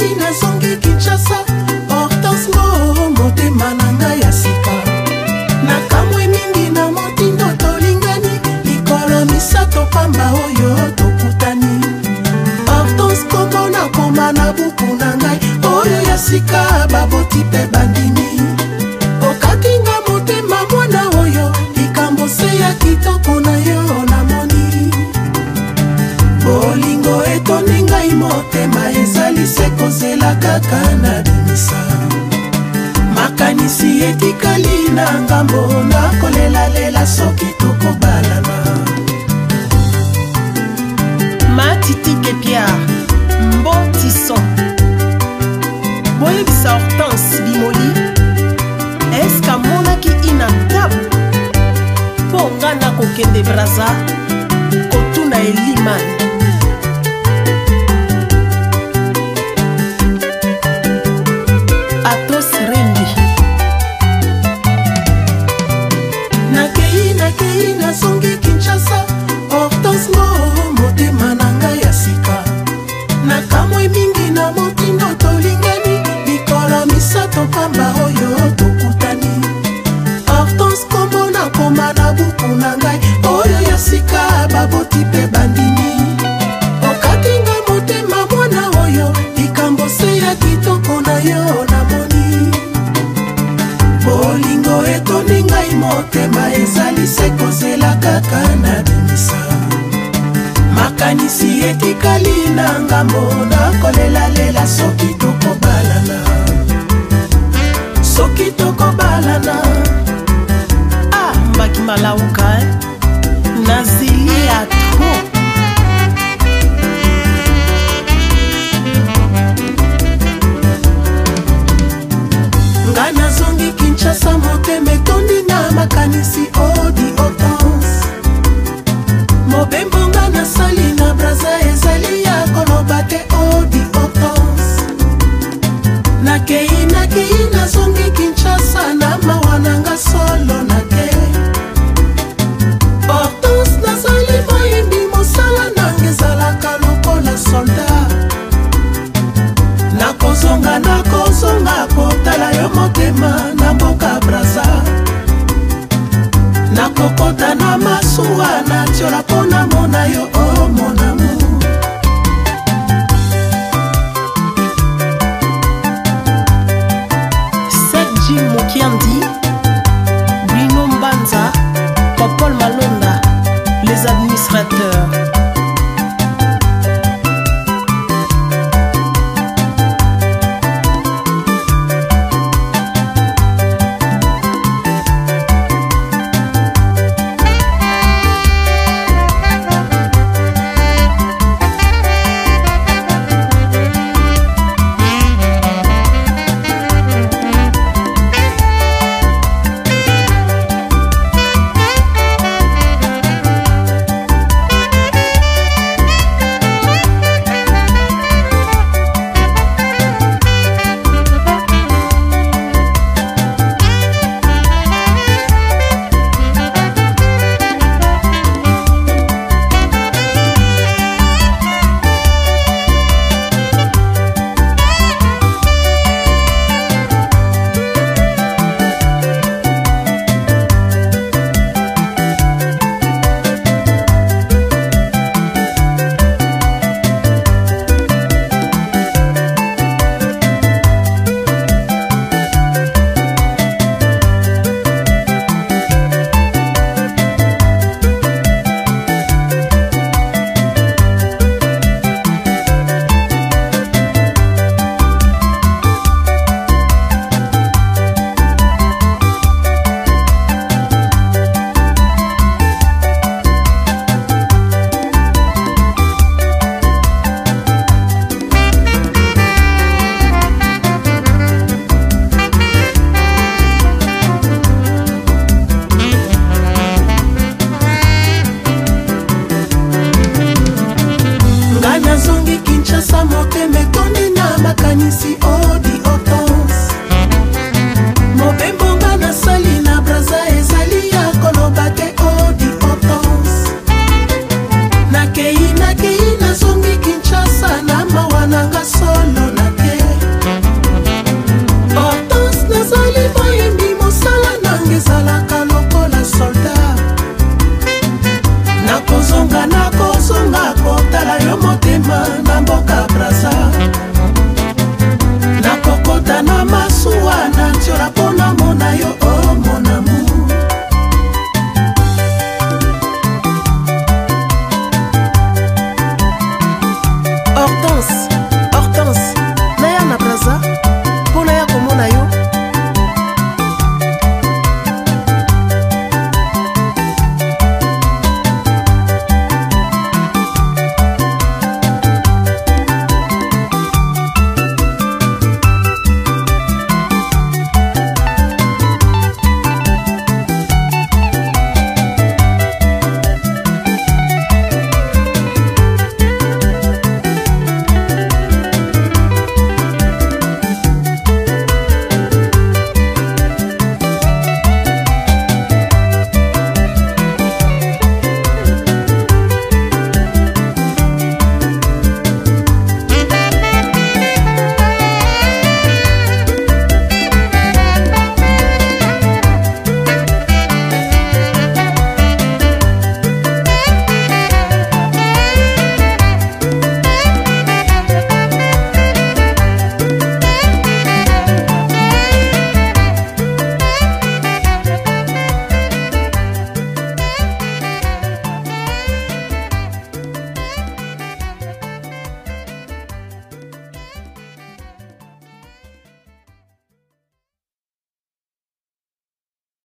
ngai nazongi kinshasa hortense mo motema na ngai ya sika nakamwe mingi na motindo tolingani likolo misato pamba oyo tokutani hortense kombo nakoma na buku na ngai oyo ya sika baboti mpe bandimi motema ezalise kozela kaka na dimisa makanisi etikali na ngambo nakolelalela soki tokobalana matitike piare mbotison boyebisa hortense bimoli eske amonaki inaktabu mpo nga na kokende braza kotuna elimani pamba oyo tokutani hortense kombo nakoma na buku na ngai oyo ya sika baboti mpe bandimi okatinga motema mwana oyo likambo se ya kitoko na yo namoni bolingo etoni ngai motema ezali se kozela kaka na bimisa makanisi etikali na ngambo nakolelalela soki toko masuwa natiola mpo namona yo omonamo oh, sergi mokiandi brino mbanza popol malonda les administrateurs